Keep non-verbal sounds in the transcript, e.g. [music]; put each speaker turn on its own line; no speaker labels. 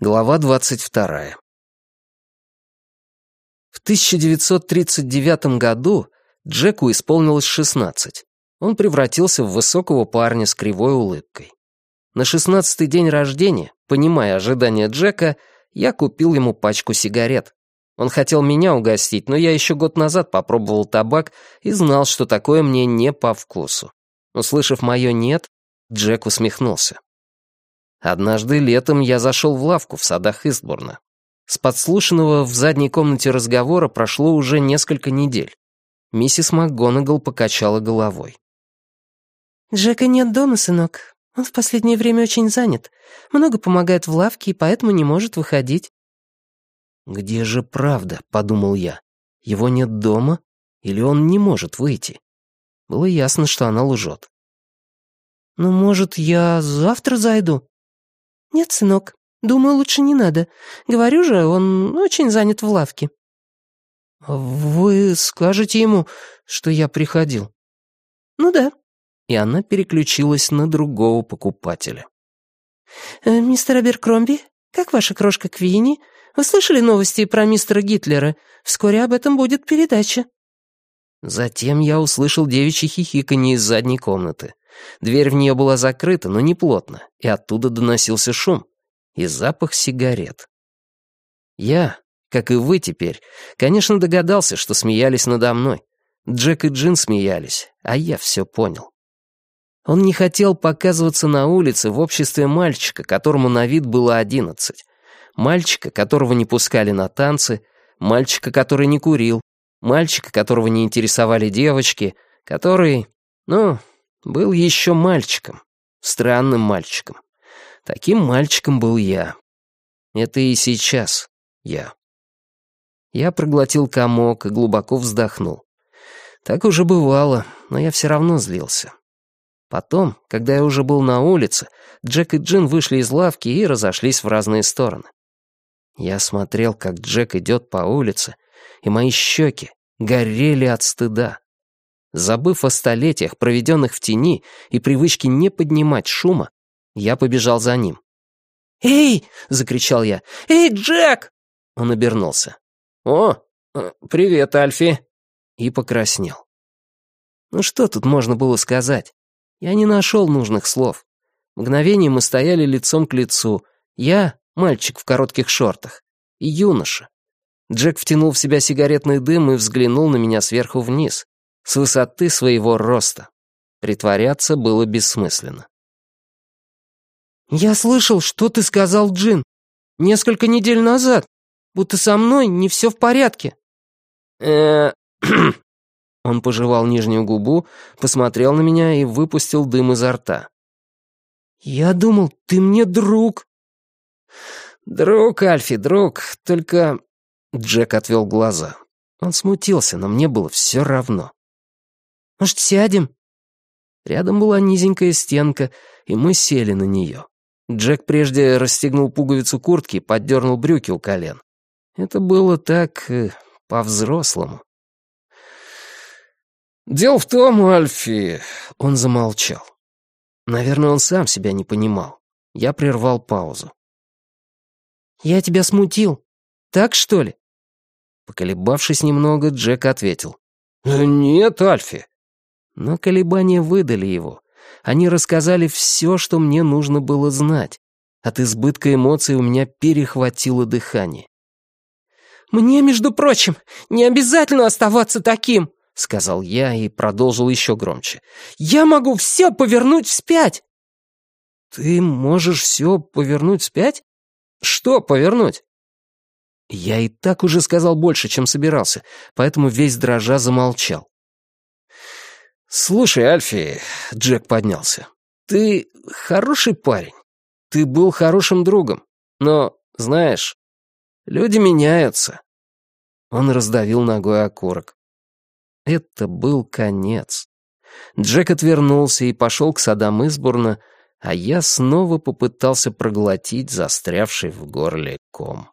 Глава 22. В 1939 году Джеку исполнилось 16. Он превратился в высокого парня с кривой улыбкой. На шестнадцатый день рождения, понимая ожидания Джека, я купил ему пачку сигарет. Он хотел меня угостить, но я еще год назад попробовал табак и знал, что такое мне не по вкусу. Услышав мое «нет», Джек усмехнулся. Однажды летом я зашел в лавку в садах Истбурна. С подслушанного в задней комнате разговора прошло уже несколько недель. Миссис МакГонагал покачала головой.
«Джека нет дома, сынок. Он в последнее время очень занят. Много помогает в лавке и поэтому не может выходить».
«Где же правда?» — подумал я. «Его нет дома? Или он не может выйти?» Было ясно, что она лжет.
«Ну, может, я завтра зайду?» «Нет, сынок, думаю, лучше не надо. Говорю же, он очень занят в лавке».
«Вы скажете ему, что я приходил?»
«Ну да».
И она переключилась на другого покупателя.
«Э, «Мистер Аберкромби, как ваша крошка Квинни? Вы слышали новости про мистера Гитлера? Вскоре об этом будет передача».
Затем я услышал девичье хихиканье из задней комнаты. Дверь в нее была закрыта, но не плотно, и оттуда доносился шум и запах сигарет. Я, как и вы теперь, конечно, догадался, что смеялись надо мной. Джек и Джин смеялись, а я все понял. Он не хотел показываться на улице в обществе мальчика, которому на вид было одиннадцать. Мальчика, которого не пускали на танцы, мальчика, который не курил, мальчика, которого не интересовали девочки, который, ну, был еще мальчиком, странным мальчиком. Таким мальчиком был я. Это и сейчас я. Я проглотил комок и глубоко вздохнул. Так уже бывало, но я все равно злился. Потом, когда я уже был на улице, Джек и Джин вышли из лавки и разошлись в разные стороны. Я смотрел, как Джек идет по улице, и мои щеки горели от стыда. Забыв о столетиях, проведенных в тени, и привычке не поднимать шума, я побежал за ним. «Эй!» — закричал я. «Эй, Джек!» Он обернулся. «О, э, привет, Альфи!» И покраснел. Ну что тут можно было сказать? Я не нашел нужных слов. Мгновение мы стояли лицом к лицу. Я, мальчик в коротких шортах, и юноша. Джек втянул в себя сигаретный дым и взглянул на меня сверху вниз с высоты своего роста. Притворяться было бессмысленно. «Я слышал, что ты сказал, Джин, несколько недель назад, будто со мной не все в порядке». э [clears throat] Он пожевал нижнюю губу, посмотрел на меня и выпустил дым изо рта. «Я думал, ты мне друг». «Друг, Альфи, друг, только...» Джек отвел глаза. Он смутился, но мне было все равно. Может, сядем?» Рядом была низенькая стенка, и мы сели на нее. Джек прежде расстегнул пуговицу куртки и поддернул брюки у колен. Это было так... Э, по-взрослому. «Дело в том, Альфи...» Он замолчал. Наверное, он сам себя не понимал. Я прервал паузу. «Я тебя смутил. Так, что ли?» Поколебавшись немного, Джек ответил. «Нет, Альфи, но колебания выдали его. Они рассказали все, что мне нужно было знать. От избытка эмоций у меня перехватило дыхание. «Мне, между прочим, не обязательно оставаться таким», — сказал я и продолжил еще громче. «Я могу все повернуть вспять!» «Ты можешь все повернуть вспять? Что повернуть?» Я и так уже сказал больше, чем собирался, поэтому весь дрожа замолчал. «Слушай, Альфи», — Джек поднялся, — «ты хороший парень. Ты был хорошим другом. Но, знаешь, люди меняются». Он раздавил ногой окурок. Это был конец. Джек отвернулся и пошел к садам Изборна, а я снова попытался проглотить застрявший в горле ком.